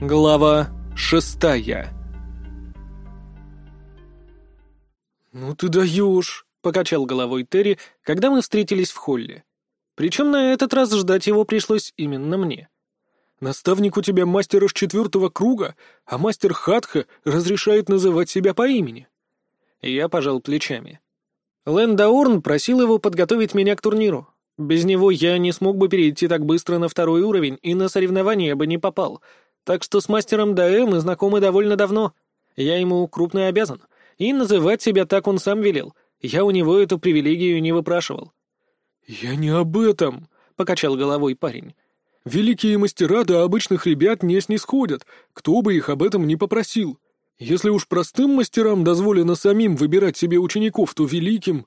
Глава шестая «Ну ты даешь!» — покачал головой Терри, когда мы встретились в холле. Причем на этот раз ждать его пришлось именно мне. «Наставник у тебя мастер из четвертого круга, а мастер Хатха разрешает называть себя по имени». Я пожал плечами. Лэндаурн просил его подготовить меня к турниру. Без него я не смог бы перейти так быстро на второй уровень и на соревнования бы не попал, так что с мастером Даэ мы знакомы довольно давно. Я ему крупно обязан. И называть себя так он сам велел. Я у него эту привилегию не выпрашивал. «Я не об этом», — покачал головой парень. «Великие мастера до обычных ребят не снисходят, кто бы их об этом не попросил. Если уж простым мастерам дозволено самим выбирать себе учеников, то великим...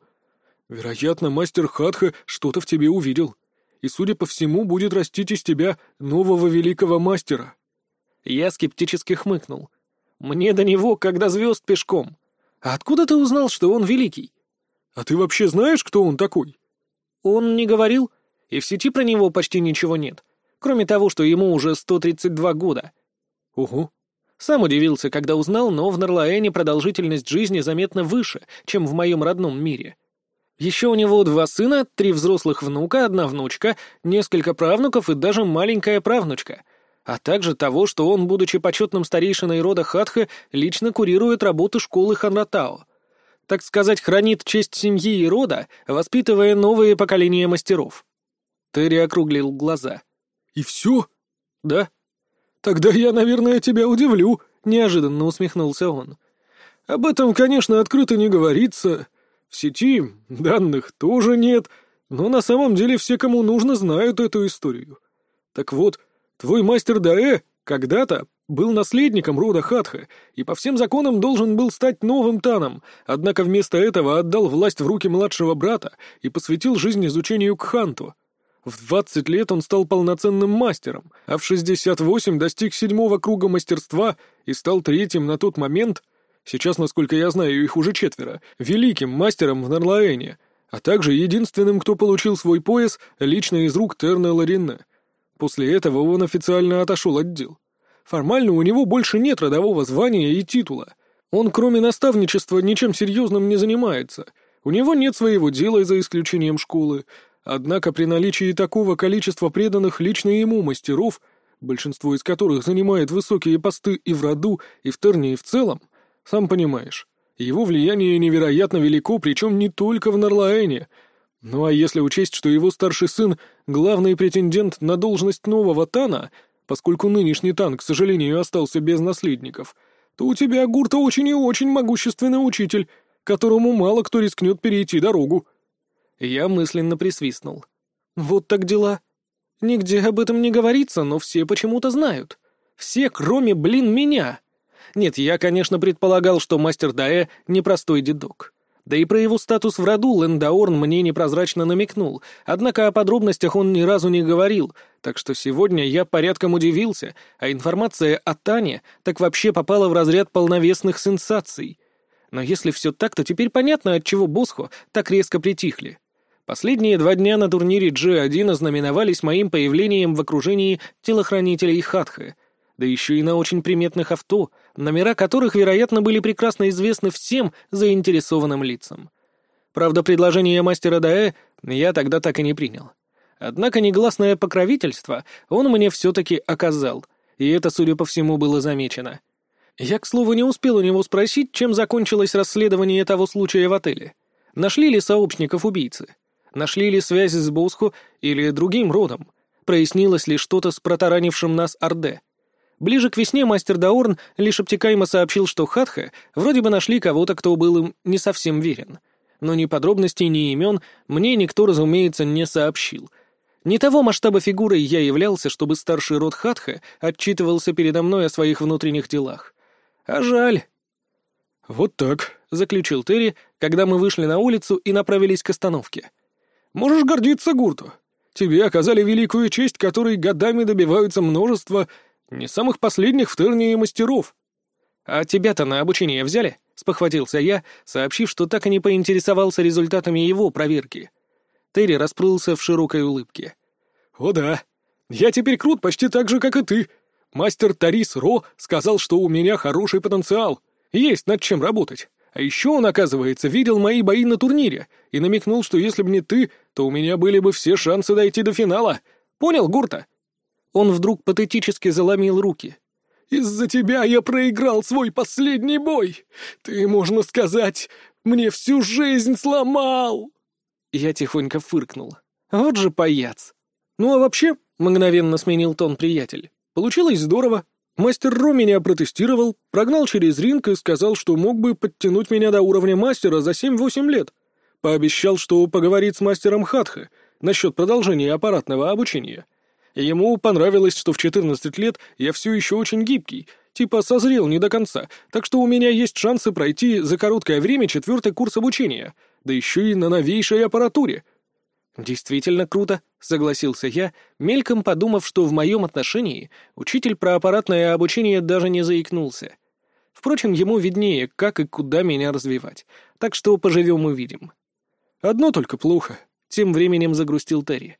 Вероятно, мастер Хатха что-то в тебе увидел, и, судя по всему, будет растить из тебя нового великого мастера». Я скептически хмыкнул. «Мне до него, когда звезд пешком. А откуда ты узнал, что он великий?» «А ты вообще знаешь, кто он такой?» «Он не говорил, и в сети про него почти ничего нет, кроме того, что ему уже 132 года». «Ого». Сам удивился, когда узнал, но в Нарлаэне продолжительность жизни заметно выше, чем в моем родном мире. Еще у него два сына, три взрослых внука, одна внучка, несколько правнуков и даже маленькая правнучка — а также того, что он, будучи почетным старейшиной рода Хатха, лично курирует работу школы Ханратао. Так сказать, хранит честь семьи и рода, воспитывая новые поколения мастеров. Терри округлил глаза. «И все?» «Да». «Тогда я, наверное, тебя удивлю», — неожиданно усмехнулся он. «Об этом, конечно, открыто не говорится. В сети данных тоже нет, но на самом деле все, кому нужно, знают эту историю. Так вот, — Твой мастер Даэ когда-то был наследником рода Хатха и по всем законам должен был стать новым Таном, однако вместо этого отдал власть в руки младшего брата и посвятил жизнь изучению Кханту. В 20 лет он стал полноценным мастером, а в 68 достиг седьмого круга мастерства и стал третьим на тот момент, сейчас, насколько я знаю, их уже четверо, великим мастером в Нарлаэне, а также единственным, кто получил свой пояс лично из рук Терна Ларинна. После этого он официально отошел от дел. Формально у него больше нет родового звания и титула. Он, кроме наставничества, ничем серьезным не занимается. У него нет своего дела за исключением школы. Однако при наличии такого количества преданных лично ему мастеров, большинство из которых занимает высокие посты и в роду, и в Терне, и в целом, сам понимаешь, его влияние невероятно велико, причем не только в Нарлаэне — ну а если учесть, что его старший сын — главный претендент на должность нового Тана, поскольку нынешний Тан, к сожалению, остался без наследников, то у тебя, Гурта, очень и очень могущественный учитель, которому мало кто рискнет перейти дорогу. Я мысленно присвистнул. Вот так дела. Нигде об этом не говорится, но все почему-то знают. Все, кроме, блин, меня. Нет, я, конечно, предполагал, что мастер Даэ — непростой дедок. Да и про его статус в роду Лендаорн мне непрозрачно намекнул, однако о подробностях он ни разу не говорил, так что сегодня я порядком удивился, а информация о Тане так вообще попала в разряд полновесных сенсаций. Но если все так, то теперь понятно, отчего Босхо так резко притихли. Последние два дня на турнире G1 ознаменовались моим появлением в окружении телохранителей Хатха, да еще и на очень приметных авто — номера которых, вероятно, были прекрасно известны всем заинтересованным лицам. Правда, предложение мастера Даэ я тогда так и не принял. Однако негласное покровительство он мне все-таки оказал, и это, судя по всему, было замечено. Я, к слову, не успел у него спросить, чем закончилось расследование того случая в отеле. Нашли ли сообщников убийцы? Нашли ли связи с Босху или другим родом? Прояснилось ли что-то с протаранившим нас Орде? Ближе к весне мастер Даорн лишь обтекаемо сообщил, что Хатха вроде бы нашли кого-то, кто был им не совсем верен. Но ни подробностей, ни имен мне никто, разумеется, не сообщил. Не того масштаба фигурой я являлся, чтобы старший род Хатха отчитывался передо мной о своих внутренних делах. А жаль. «Вот так», — заключил Терри, когда мы вышли на улицу и направились к остановке. «Можешь гордиться, Гурту. Тебе оказали великую честь, которой годами добиваются множество не самых последних в Тернии мастеров. А тебя-то на обучение взяли? Спохватился я, сообщив, что так и не поинтересовался результатами его проверки. Терри расплылся в широкой улыбке. «О да, я теперь крут почти так же, как и ты. Мастер Тарис Ро сказал, что у меня хороший потенциал. Есть над чем работать. А еще он, оказывается, видел мои бои на турнире и намекнул, что если бы не ты, то у меня были бы все шансы дойти до финала. Понял, Гурта?» Он вдруг патетически заломил руки. «Из-за тебя я проиграл свой последний бой! Ты, можно сказать, мне всю жизнь сломал!» Я тихонько фыркнул. «Вот же паяц!» «Ну а вообще», — мгновенно сменил тон приятель, — «получилось здорово. Мастер Ро меня протестировал, прогнал через ринг и сказал, что мог бы подтянуть меня до уровня мастера за 7-8 лет. Пообещал, что поговорит с мастером Хатха насчет продолжения аппаратного обучения. Ему понравилось, что в 14 лет я все еще очень гибкий, типа созрел не до конца, так что у меня есть шансы пройти за короткое время четвертый курс обучения, да еще и на новейшей аппаратуре. «Действительно круто», — согласился я, мельком подумав, что в моем отношении учитель про аппаратное обучение даже не заикнулся. Впрочем, ему виднее, как и куда меня развивать, так что поживем-увидим. «Одно только плохо», — тем временем загрустил Терри.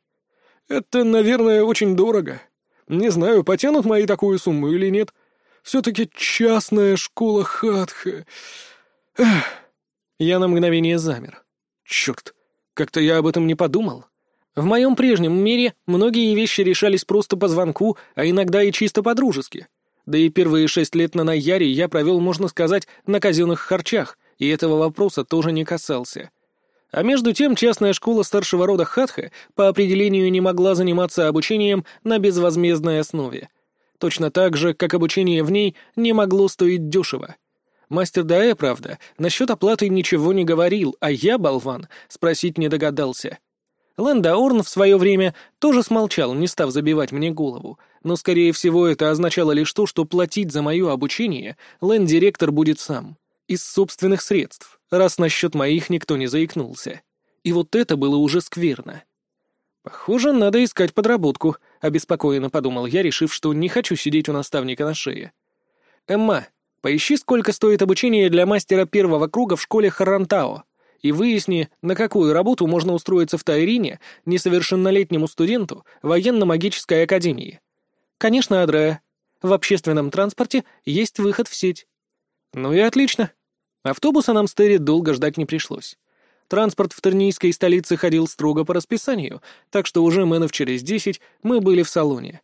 «Это, наверное, очень дорого. Не знаю, потянут мои такую сумму или нет. Все-таки частная школа Хатха. Эх. Я на мгновение замер. Черт, как-то я об этом не подумал. В моем прежнем мире многие вещи решались просто по звонку, а иногда и чисто по-дружески. Да и первые шесть лет на Наяре я провел, можно сказать, на казенных харчах, и этого вопроса тоже не касался. А между тем частная школа старшего рода Хатха по определению не могла заниматься обучением на безвозмездной основе. Точно так же, как обучение в ней не могло стоить дешево. Мастер Даэ, правда, насчет оплаты ничего не говорил, а я, болван, спросить не догадался. Лэндаорн в свое время тоже смолчал, не став забивать мне голову, но, скорее всего, это означало лишь то, что платить за мое обучение Лэнд-директор будет сам, из собственных средств, раз насчет моих никто не заикнулся. И вот это было уже скверно. «Похоже, надо искать подработку», — обеспокоенно подумал я, решив, что не хочу сидеть у наставника на шее. «Эмма, Поищи, сколько стоит обучение для мастера первого круга в школе Харантао, и выясни, на какую работу можно устроиться в Тайрине несовершеннолетнему студенту военно-магической академии. Конечно, Адрея. В общественном транспорте есть выход в сеть. Ну и отлично. Автобуса нам с Терри долго ждать не пришлось. Транспорт в Тернийской столице ходил строго по расписанию, так что уже мэнов через десять мы были в салоне.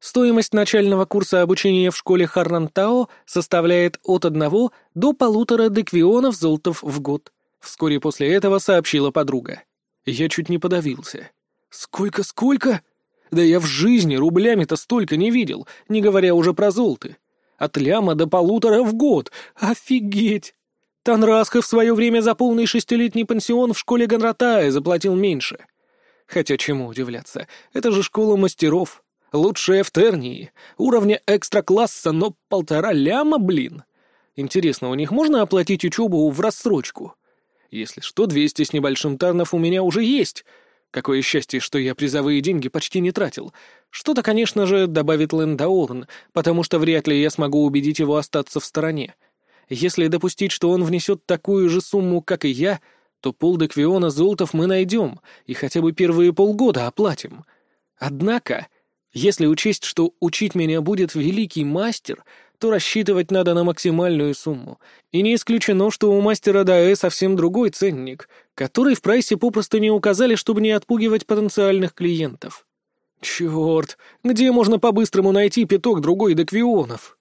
Стоимость начального курса обучения в школе Харрантао составляет от одного до полутора деквионов золотов в год. Вскоре после этого сообщила подруга. Я чуть не подавился. «Сколько, сколько? Да я в жизни рублями-то столько не видел, не говоря уже про золоты. От ляма до полутора в год. Офигеть!» Танрасха в свое время за полный шестилетний пансион в школе Гонратая заплатил меньше. Хотя чему удивляться, это же школа мастеров. Лучшая в Тернии. Уровня экстра-класса, но полтора ляма, блин. Интересно, у них можно оплатить учебу в рассрочку? Если что, 200 с небольшим тарнов у меня уже есть. Какое счастье, что я призовые деньги почти не тратил. Что-то, конечно же, добавит Лэндаорн, потому что вряд ли я смогу убедить его остаться в стороне. Если допустить, что он внесет такую же сумму, как и я, то полдеквиона золотов мы найдем и хотя бы первые полгода оплатим. Однако если учесть, что учить меня будет великий мастер, то рассчитывать надо на максимальную сумму. И не исключено, что у мастера Даэ совсем другой ценник, который в прайсе попросту не указали, чтобы не отпугивать потенциальных клиентов. Черт, где можно по-быстрому найти пяток другой деквионов?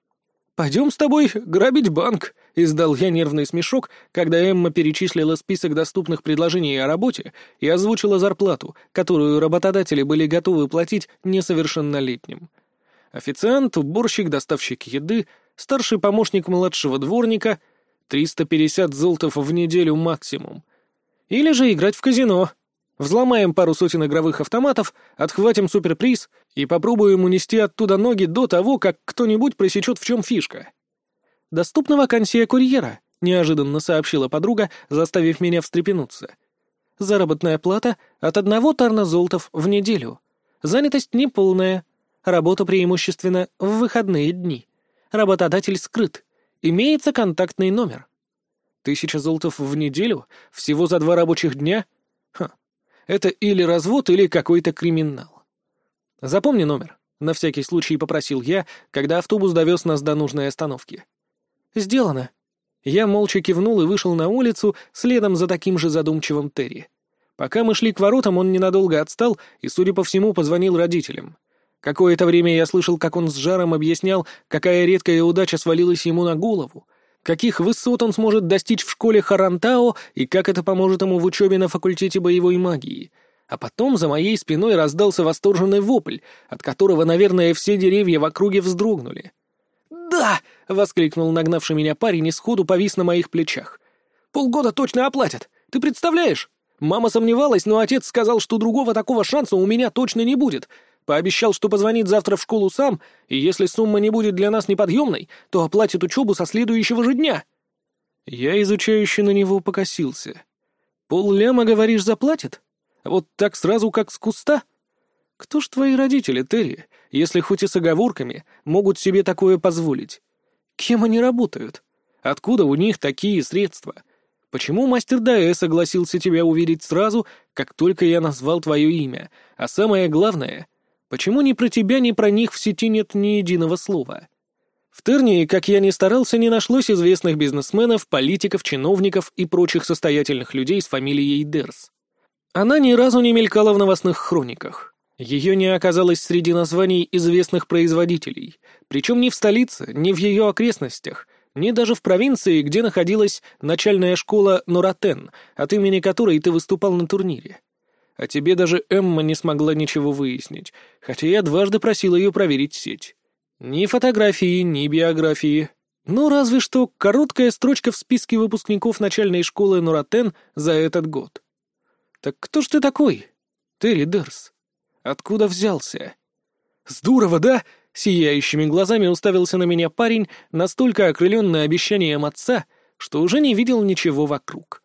Пойдем с тобой грабить банк, — издал я нервный смешок, когда Эмма перечислила список доступных предложений о работе и озвучила зарплату, которую работодатели были готовы платить несовершеннолетним. Официант, уборщик, доставщик еды, старший помощник младшего дворника — 350 золотов в неделю максимум. Или же играть в казино. Взломаем пару сотен игровых автоматов, отхватим суперприз и попробуем унести оттуда ноги до того, как кто-нибудь просечет, в чем фишка. «Доступна вакансия курьера», — неожиданно сообщила подруга, заставив меня встрепенуться. «Заработная плата от одного тарна золотов в неделю. Занятость неполная. Работа преимущественно в выходные дни. Работодатель скрыт. Имеется контактный номер». «Тысяча золотов в неделю? Всего за два рабочих дня? Ха. Это или развод, или какой-то криминал. Запомни номер. На всякий случай попросил я, когда автобус довез нас до нужной остановки. «Сделано». Я молча кивнул и вышел на улицу, следом за таким же задумчивым Терри. Пока мы шли к воротам, он ненадолго отстал и, судя по всему, позвонил родителям. Какое-то время я слышал, как он с жаром объяснял, какая редкая удача свалилась ему на голову, каких высот он сможет достичь в школе Харантао и как это поможет ему в учебе на факультете боевой магии. А потом за моей спиной раздался восторженный вопль, от которого, наверное, все деревья в округе вздрогнули. «Да!» — воскликнул нагнавший меня парень и сходу повис на моих плечах. «Полгода точно оплатят! Ты представляешь? Мама сомневалась, но отец сказал, что другого такого шанса у меня точно не будет. Пообещал, что позвонит завтра в школу сам, и если сумма не будет для нас неподъемной, то оплатит учебу со следующего же дня». Я изучающе на него покосился. «Пол ляма, говоришь, заплатит?» Вот так сразу, как с куста? Кто ж твои родители, Терри, если хоть и с оговорками, могут себе такое позволить? Кем они работают? Откуда у них такие средства? Почему мастер Даэ согласился тебя увидеть сразу, как только я назвал твое имя? А самое главное, почему ни про тебя, ни про них в сети нет ни единого слова? В Тернии, как я ни старался, не нашлось известных бизнесменов, политиков, чиновников и прочих состоятельных людей с фамилией Дерс. Она ни разу не мелькала в новостных хрониках. Ее не оказалось среди названий известных производителей, причем ни в столице, ни в ее окрестностях, ни даже в провинции, где находилась начальная школа Нуратен, от имени которой ты выступал на турнире. А тебе даже Эмма не смогла ничего выяснить, хотя я дважды просил ее проверить сеть. Ни фотографии, ни биографии. Ну, разве что короткая строчка в списке выпускников начальной школы Нуратен за этот год. «Так кто ж ты такой? Терри Дерс. Откуда взялся?» «Здорово, да?» — сияющими глазами уставился на меня парень, настолько окрыленный обещанием отца, что уже не видел ничего вокруг.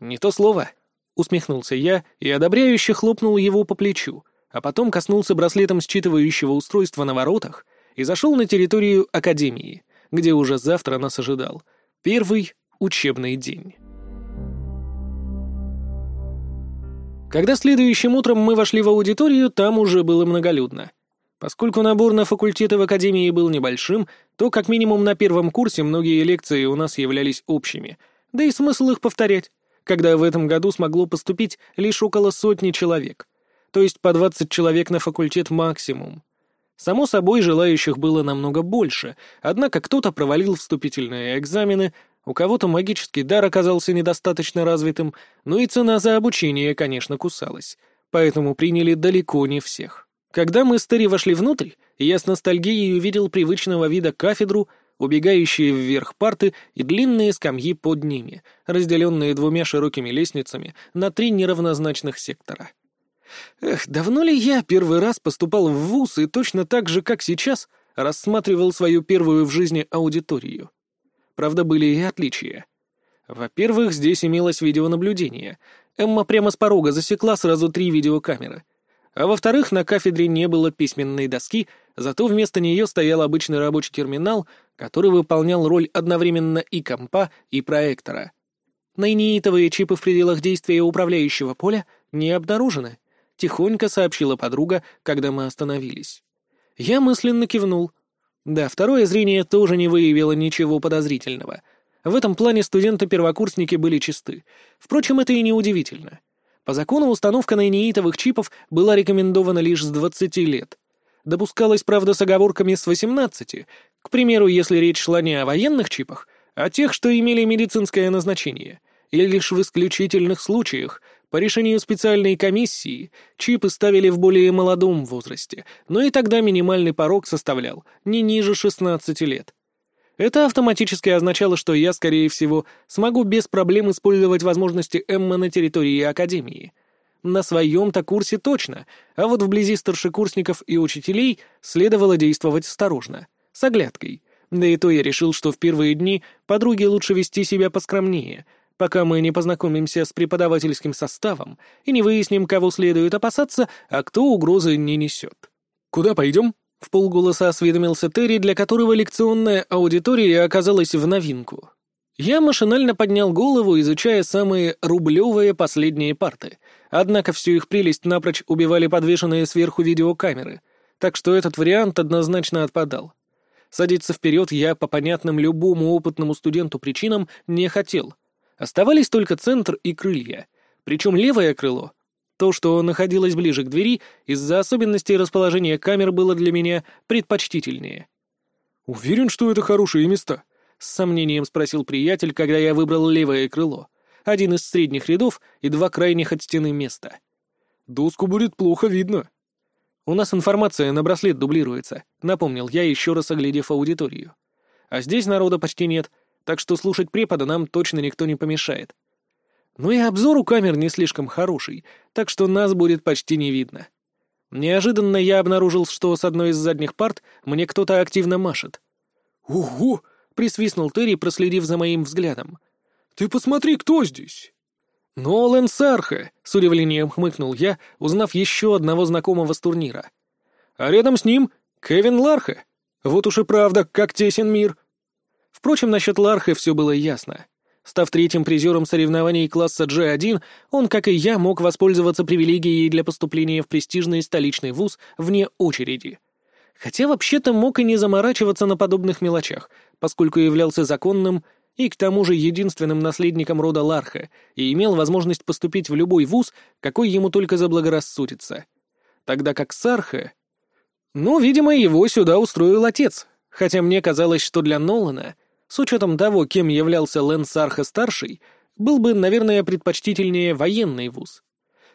«Не то слово», — усмехнулся я и одобряюще хлопнул его по плечу, а потом коснулся браслетом считывающего устройства на воротах и зашел на территорию Академии, где уже завтра нас ожидал первый учебный день. Когда следующим утром мы вошли в аудиторию, там уже было многолюдно. Поскольку набор на факультеты в Академии был небольшим, то как минимум на первом курсе многие лекции у нас являлись общими, да и смысл их повторять, когда в этом году смогло поступить лишь около сотни человек, то есть по 20 человек на факультет максимум. Само собой, желающих было намного больше, однако кто-то провалил вступительные экзамены, у кого-то магический дар оказался недостаточно развитым, но и цена за обучение, конечно, кусалась. Поэтому приняли далеко не всех. Когда мы с Терри вошли внутрь, я с ностальгией увидел привычного вида кафедру, убегающие вверх парты и длинные скамьи под ними, разделенные двумя широкими лестницами на три неравнозначных сектора. Эх, давно ли я первый раз поступал в ВУЗ и точно так же, как сейчас, рассматривал свою первую в жизни аудиторию? Правда, были и отличия. Во-первых, здесь имелось видеонаблюдение. Эмма прямо с порога засекла сразу три видеокамеры. А во-вторых, на кафедре не было письменной доски, зато вместо нее стоял обычный рабочий терминал, который выполнял роль одновременно и компа, и проектора. Найнеитовые чипы в пределах действия управляющего поля не обнаружены, тихонько сообщила подруга, когда мы остановились. Я мысленно кивнул — да, второе зрение тоже не выявило ничего подозрительного. В этом плане студенты-первокурсники были чисты. Впрочем, это и не удивительно. По закону установка найнеитовых чипов была рекомендована лишь с 20 лет. Допускалось, правда, с оговорками с 18, к примеру, если речь шла не о военных чипах, а тех, что имели медицинское назначение, или лишь в исключительных случаях — по решению специальной комиссии чипы ставили в более молодом возрасте, но и тогда минимальный порог составлял не ниже 16 лет. Это автоматически означало, что я, скорее всего, смогу без проблем использовать возможности Эммы на территории Академии. На своем-то курсе точно, а вот вблизи старшекурсников и учителей следовало действовать осторожно, с оглядкой. Да и то я решил, что в первые дни подруге лучше вести себя поскромнее — пока мы не познакомимся с преподавательским составом и не выясним, кого следует опасаться, а кто угрозы не несет. «Куда пойдем?» — в полголоса осведомился Терри, для которого лекционная аудитория оказалась в новинку. Я машинально поднял голову, изучая самые рублевые последние парты, однако всю их прелесть напрочь убивали подвешенные сверху видеокамеры. так что этот вариант однозначно отпадал. Садиться вперед я по понятным любому опытному студенту причинам не хотел. Оставались только центр и крылья. Причем левое крыло, то, что находилось ближе к двери, из-за особенностей расположения камер было для меня предпочтительнее. «Уверен, что это хорошие места?» — с сомнением спросил приятель, когда я выбрал левое крыло, один из средних рядов и два крайних от стены места. «Доску будет плохо видно». «У нас информация на браслет дублируется», — напомнил я, еще раз оглядев аудиторию. «А здесь народа почти нет, так что слушать препода нам точно никто не помешает. Ну и обзор у камер не слишком хороший, так что нас будет почти не видно. Неожиданно я обнаружил, что с одной из задних парт мне кто-то активно машет. «Ого!» — присвистнул Терри, проследив за моим взглядом. «Ты посмотри, кто здесь!» «Нолан Сарха!» — с удивлением хмыкнул я, узнав еще одного знакомого с турнира. «А рядом с ним Кевин Ларха. Вот уж и правда, как тесен мир!» Впрочем, насчет Ларха все было ясно. Став третьим призером соревнований класса G1, он, как и я, мог воспользоваться привилегией для поступления в престижный столичный вуз вне очереди. Хотя вообще-то мог и не заморачиваться на подобных мелочах, поскольку являлся законным и к тому же единственным наследником рода Ларха и имел возможность поступить в любой вуз, какой ему только заблагорассудится. Тогда как Сарха... Ну, видимо, его сюда устроил отец, хотя мне казалось, что для Нолана, с учетом того, кем являлся Лэн Сарха-старший, был бы, наверное, предпочтительнее военный вуз.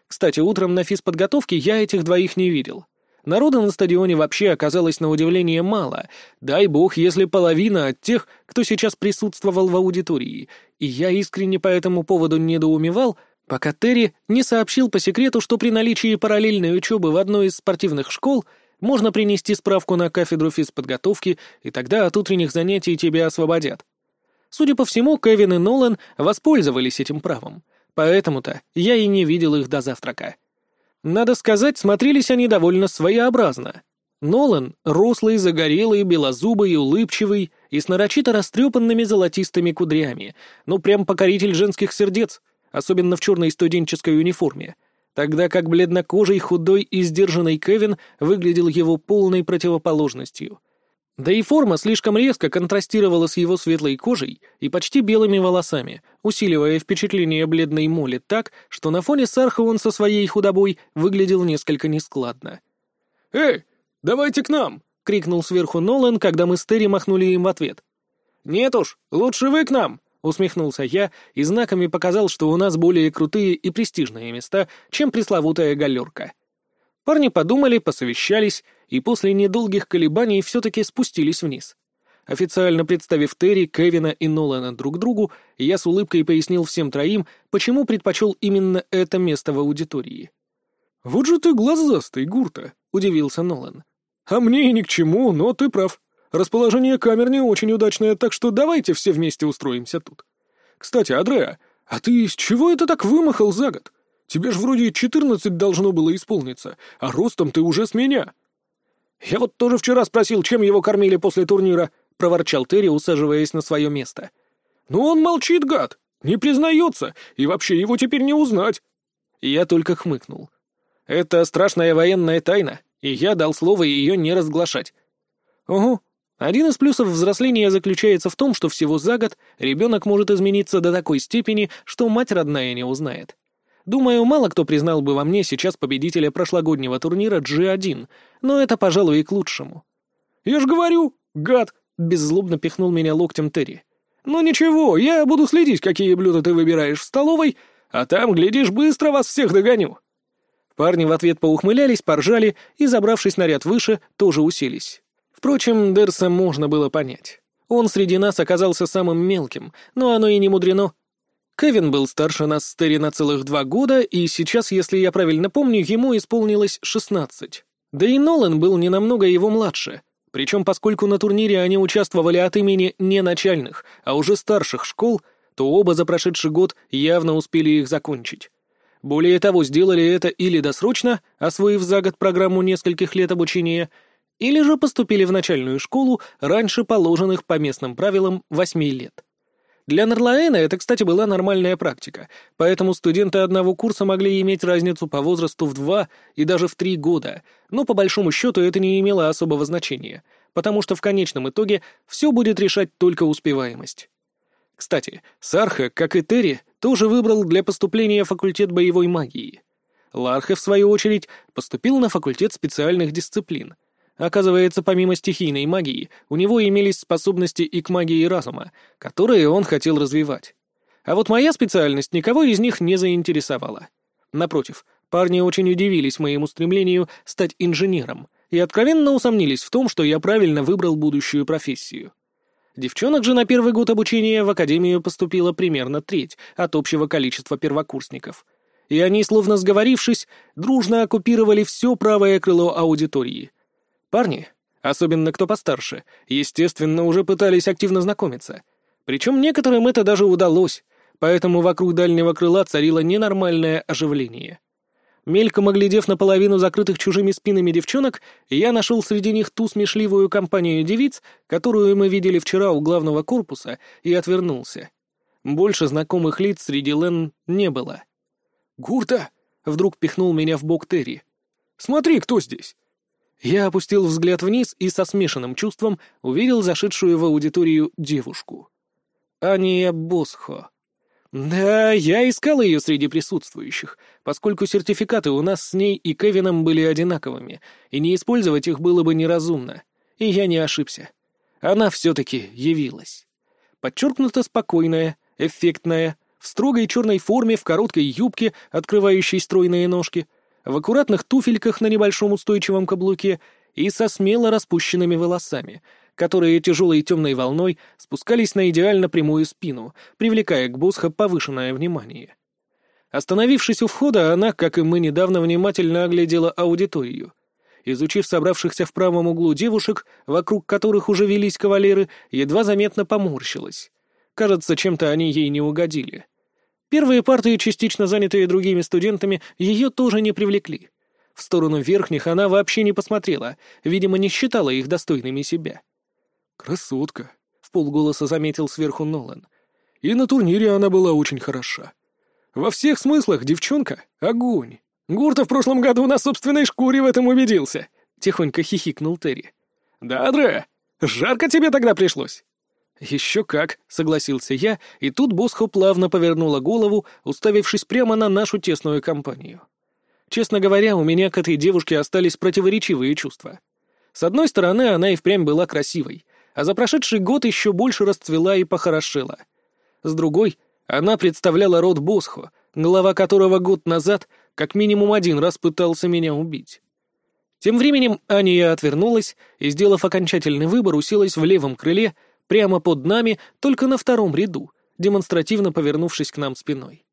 Кстати, утром на физподготовке я этих двоих не видел. Народа на стадионе вообще оказалось на удивление мало. Дай бог, если половина от тех, кто сейчас присутствовал в аудитории. И я искренне по этому поводу недоумевал, пока Терри не сообщил по секрету, что при наличии параллельной учебы в одной из спортивных школ — можно принести справку на кафедру физподготовки, и тогда от утренних занятий тебя освободят. Судя по всему, Кевин и Нолан воспользовались этим правом, поэтому-то я и не видел их до завтрака. Надо сказать, смотрелись они довольно своеобразно. Нолан — рослый, загорелый, белозубый, улыбчивый и с нарочито растрепанными золотистыми кудрями, ну прям покоритель женских сердец, особенно в черной студенческой униформе — тогда как бледнокожий, худой и сдержанный Кевин выглядел его полной противоположностью. Да и форма слишком резко контрастировала с его светлой кожей и почти белыми волосами, усиливая впечатление бледной моли так, что на фоне Сарха он со своей худобой выглядел несколько нескладно. «Эй, давайте к нам!» — крикнул сверху Нолан, когда мы с Терри махнули им в ответ. «Нет уж, лучше вы к нам!» — усмехнулся я и знаками показал, что у нас более крутые и престижные места, чем пресловутая галерка. Парни подумали, посовещались и после недолгих колебаний все-таки спустились вниз. Официально представив Терри, Кевина и Нолана друг другу, я с улыбкой пояснил всем троим, почему предпочел именно это место в аудитории. «Вот же ты глазастый, Гурта!» — удивился Нолан. «А мне и ни к чему, но ты прав. Расположение камер не очень удачное, так что давайте все вместе устроимся тут. Кстати, Адреа, а ты с чего это так вымахал за год? Тебе ж вроде четырнадцать должно было исполниться, а ростом ты уже с меня». «Я вот тоже вчера спросил, чем его кормили после турнира», — проворчал Терри, усаживаясь на свое место. «Ну он молчит, гад, не признается, и вообще его теперь не узнать». Я только хмыкнул. «Это страшная военная тайна, и я дал слово ее не разглашать». «Угу, один из плюсов взросления заключается в том, что всего за год ребенок может измениться до такой степени, что мать родная не узнает. Думаю, мало кто признал бы во мне сейчас победителя прошлогоднего турнира G1, но это, пожалуй, и к лучшему. «Я ж говорю, гад!» — беззлобно пихнул меня локтем Терри. «Ну ничего, я буду следить, какие блюда ты выбираешь в столовой, а там, глядишь, быстро вас всех догоню». Парни в ответ поухмылялись, поржали и, забравшись на ряд выше, тоже уселись. Впрочем, Дерса можно было понять. Он среди нас оказался самым мелким, но оно и не мудрено. Кевин был старше нас с Терри на целых два года, и сейчас, если я правильно помню, ему исполнилось шестнадцать. Да и Нолан был не намного его младше. Причем, поскольку на турнире они участвовали от имени не начальных, а уже старших школ, то оба за прошедший год явно успели их закончить. Более того, сделали это или досрочно, освоив за год программу нескольких лет обучения, или же поступили в начальную школу раньше положенных по местным правилам восьми лет. Для Нарлаэна это, кстати, была нормальная практика, поэтому студенты одного курса могли иметь разницу по возрасту в два и даже в три года, но по большому счету это не имело особого значения, потому что в конечном итоге все будет решать только успеваемость. Кстати, Сарха, как и Терри, тоже выбрал для поступления факультет боевой магии. Лархе, в свою очередь, поступил на факультет специальных дисциплин — Оказывается, помимо стихийной магии, у него имелись способности и к магии разума, которые он хотел развивать. А вот моя специальность никого из них не заинтересовала. Напротив, парни очень удивились моему стремлению стать инженером и откровенно усомнились в том, что я правильно выбрал будущую профессию. Девчонок же на первый год обучения в академию поступило примерно треть от общего количества первокурсников. И они, словно сговорившись, дружно оккупировали все правое крыло аудитории — Парни, особенно кто постарше, естественно, уже пытались активно знакомиться. Причем некоторым это даже удалось, поэтому вокруг дальнего крыла царило ненормальное оживление. Мельком оглядев наполовину закрытых чужими спинами девчонок, я нашел среди них ту смешливую компанию девиц, которую мы видели вчера у главного корпуса, и отвернулся. Больше знакомых лиц среди Лен не было. «Гурта!» — вдруг пихнул меня в бок Терри. «Смотри, кто здесь! Я опустил взгляд вниз и со смешанным чувством увидел зашедшую в аудиторию девушку. Ания Босхо. Да, я искал ее среди присутствующих, поскольку сертификаты у нас с ней и Кевином были одинаковыми, и не использовать их было бы неразумно. И я не ошибся. Она все-таки явилась. Подчеркнуто спокойная, эффектная, в строгой черной форме, в короткой юбке, открывающей стройные ножки — в аккуратных туфельках на небольшом устойчивом каблуке и со смело распущенными волосами, которые тяжелой темной волной спускались на идеально прямую спину, привлекая к Босха повышенное внимание. Остановившись у входа, она, как и мы недавно, внимательно оглядела аудиторию. Изучив собравшихся в правом углу девушек, вокруг которых уже велись кавалеры, едва заметно поморщилась. Кажется, чем-то они ей не угодили. Первые партии, частично занятые другими студентами, ее тоже не привлекли. В сторону верхних она вообще не посмотрела, видимо, не считала их достойными себя. «Красотка», — в полголоса заметил сверху Нолан. «И на турнире она была очень хороша. Во всех смыслах девчонка — огонь. Гурта в прошлом году на собственной шкуре в этом убедился», — тихонько хихикнул Терри. «Да, Дре, жарко тебе тогда пришлось». «Еще как», — согласился я, и тут Босхо плавно повернула голову, уставившись прямо на нашу тесную компанию. Честно говоря, у меня к этой девушке остались противоречивые чувства. С одной стороны, она и впрямь была красивой, а за прошедший год еще больше расцвела и похорошела. С другой, она представляла род Босхо, глава которого год назад как минимум один раз пытался меня убить. Тем временем Аня отвернулась и, сделав окончательный выбор, уселась в левом крыле — прямо под нами, только на втором ряду, демонстративно повернувшись к нам спиной.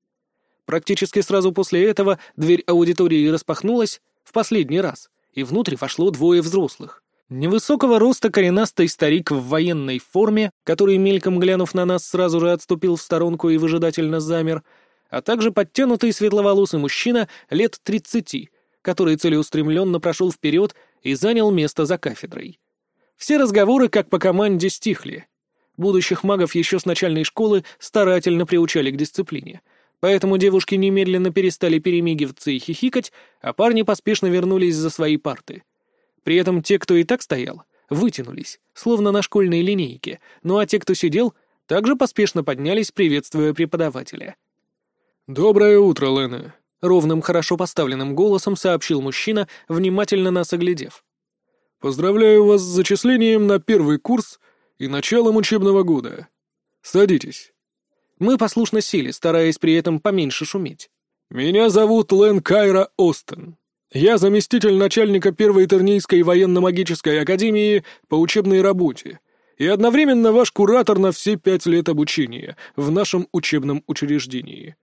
Практически сразу после этого дверь аудитории распахнулась в последний раз, и внутрь вошло двое взрослых. Невысокого роста коренастый старик в военной форме, который, мельком глянув на нас, сразу же отступил в сторонку и выжидательно замер, а также подтянутый светловолосый мужчина лет тридцати, который целеустремленно прошел вперед и занял место за кафедрой. Все разговоры, как по команде, стихли. Будущих магов еще с начальной школы старательно приучали к дисциплине. Поэтому девушки немедленно перестали перемигиваться и хихикать, а парни поспешно вернулись за свои парты. При этом те, кто и так стоял, вытянулись, словно на школьной линейке, ну а те, кто сидел, также поспешно поднялись, приветствуя преподавателя. «Доброе утро, Лена», — ровным, хорошо поставленным голосом сообщил мужчина, внимательно нас оглядев. Поздравляю вас с зачислением на первый курс и началом учебного года. Садитесь. Мы послушно сели, стараясь при этом поменьше шуметь. Меня зовут Лэн Кайра Остен. Я заместитель начальника Первой Тернийской военно-магической академии по учебной работе и одновременно ваш куратор на все пять лет обучения в нашем учебном учреждении.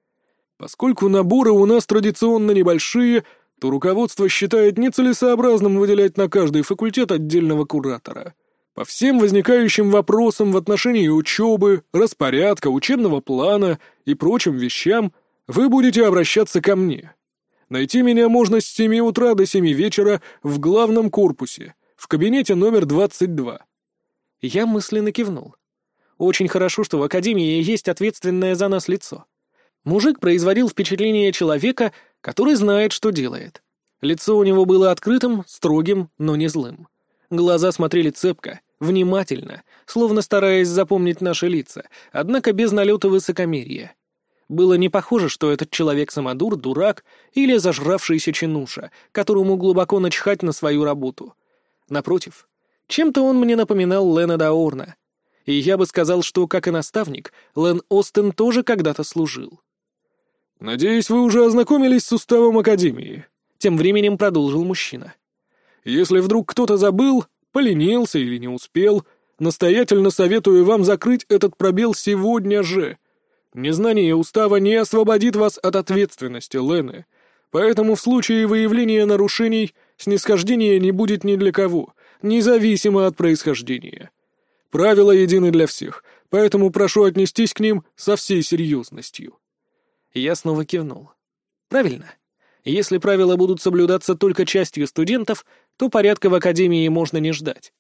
Поскольку наборы у нас традиционно небольшие, то руководство считает нецелесообразным выделять на каждый факультет отдельного куратора. По всем возникающим вопросам в отношении учебы, распорядка, учебного плана и прочим вещам вы будете обращаться ко мне. Найти меня можно с 7 утра до 7 вечера в главном корпусе, в кабинете номер 22. Я мысленно кивнул. Очень хорошо, что в Академии есть ответственное за нас лицо. Мужик производил впечатление человека, который знает, что делает. Лицо у него было открытым, строгим, но не злым. Глаза смотрели цепко, внимательно, словно стараясь запомнить наши лица, однако без налета высокомерия. Было не похоже, что этот человек самодур, дурак или зажравшийся чинуша, которому глубоко начхать на свою работу. Напротив, чем-то он мне напоминал Лена Даорна. И я бы сказал, что, как и наставник, Лен Остен тоже когда-то служил. «Надеюсь, вы уже ознакомились с уставом Академии», — тем временем продолжил мужчина. «Если вдруг кто-то забыл, поленился или не успел, настоятельно советую вам закрыть этот пробел сегодня же. Незнание устава не освободит вас от ответственности, Лены, поэтому в случае выявления нарушений снисхождения не будет ни для кого, независимо от происхождения. Правила едины для всех, поэтому прошу отнестись к ним со всей серьезностью». Я снова кивнул. «Правильно. Если правила будут соблюдаться только частью студентов, то порядка в Академии можно не ждать».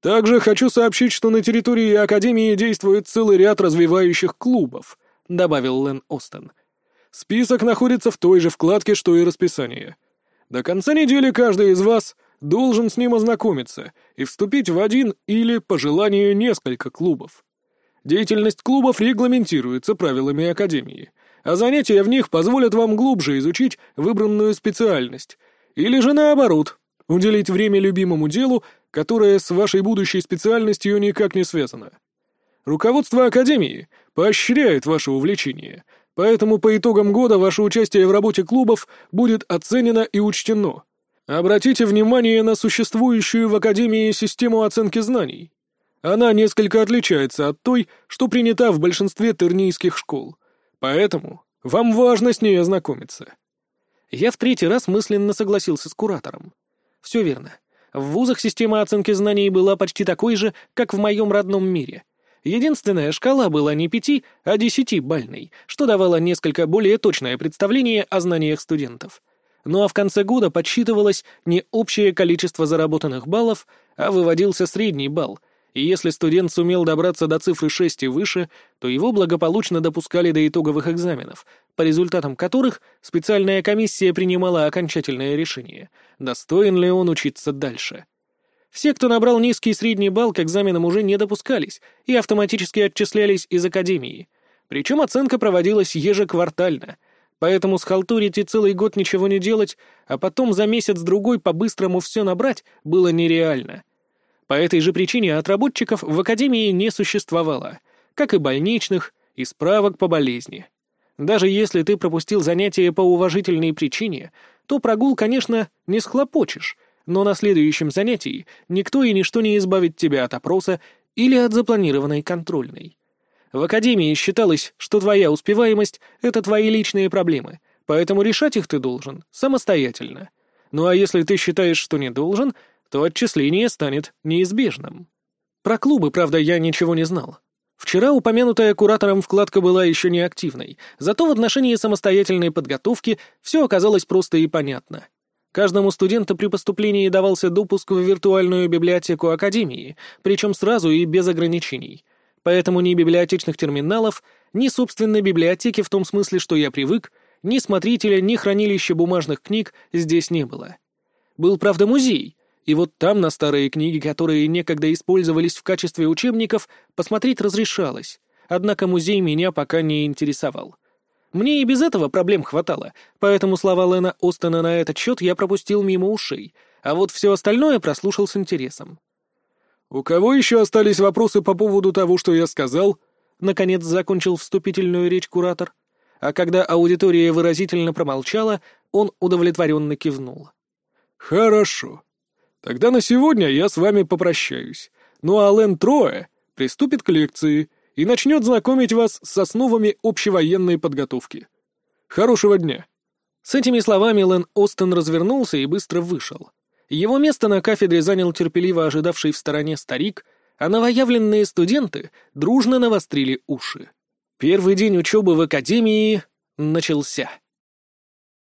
«Также хочу сообщить, что на территории Академии действует целый ряд развивающих клубов», — добавил Лен Остен. «Список находится в той же вкладке, что и расписание. До конца недели каждый из вас должен с ним ознакомиться и вступить в один или, по желанию, несколько клубов. Деятельность клубов регламентируется правилами Академии — а занятия в них позволят вам глубже изучить выбранную специальность. Или же наоборот, уделить время любимому делу, которое с вашей будущей специальностью никак не связано. Руководство Академии поощряет ваше увлечение, поэтому по итогам года ваше участие в работе клубов будет оценено и учтено. Обратите внимание на существующую в Академии систему оценки знаний. Она несколько отличается от той, что принята в большинстве тернийских школ — Поэтому вам важно с ней ознакомиться». Я в третий раз мысленно согласился с куратором. Все верно. В вузах система оценки знаний была почти такой же, как в моем родном мире. Единственная шкала была не пяти, а десятибальной, что давало несколько более точное представление о знаниях студентов. Ну а в конце года подсчитывалось не общее количество заработанных баллов, а выводился средний балл — и если студент сумел добраться до цифры 6 и выше, то его благополучно допускали до итоговых экзаменов, по результатам которых специальная комиссия принимала окончательное решение, достоин ли он учиться дальше. Все, кто набрал низкий и средний балл, к экзаменам уже не допускались и автоматически отчислялись из академии. Причем оценка проводилась ежеквартально, поэтому схалтурить и целый год ничего не делать, а потом за месяц-другой по-быстрому все набрать было нереально — по этой же причине отработчиков в академии не существовало, как и больничных, и справок по болезни. Даже если ты пропустил занятие по уважительной причине, то прогул, конечно, не схлопочешь, но на следующем занятии никто и ничто не избавит тебя от опроса или от запланированной контрольной. В академии считалось, что твоя успеваемость — это твои личные проблемы, поэтому решать их ты должен самостоятельно. Ну а если ты считаешь, что не должен — то отчисление станет неизбежным. Про клубы, правда, я ничего не знал. Вчера упомянутая куратором вкладка была еще не активной, зато в отношении самостоятельной подготовки все оказалось просто и понятно. Каждому студенту при поступлении давался допуск в виртуальную библиотеку Академии, причем сразу и без ограничений. Поэтому ни библиотечных терминалов, ни собственной библиотеки в том смысле, что я привык, ни смотрителя, ни хранилища бумажных книг здесь не было. Был, правда, музей, и вот там на старые книги, которые некогда использовались в качестве учебников, посмотреть разрешалось. Однако музей меня пока не интересовал. Мне и без этого проблем хватало, поэтому слова Лена Остена на этот счет я пропустил мимо ушей, а вот все остальное прослушал с интересом. «У кого еще остались вопросы по поводу того, что я сказал?» Наконец закончил вступительную речь куратор. А когда аудитория выразительно промолчала, он удовлетворенно кивнул. «Хорошо. Тогда на сегодня я с вами попрощаюсь. Ну а Лэн Троэ приступит к лекции и начнет знакомить вас с основами общевоенной подготовки. Хорошего дня!» С этими словами Лэн Остен развернулся и быстро вышел. Его место на кафедре занял терпеливо ожидавший в стороне старик, а новоявленные студенты дружно навострили уши. Первый день учебы в академии начался.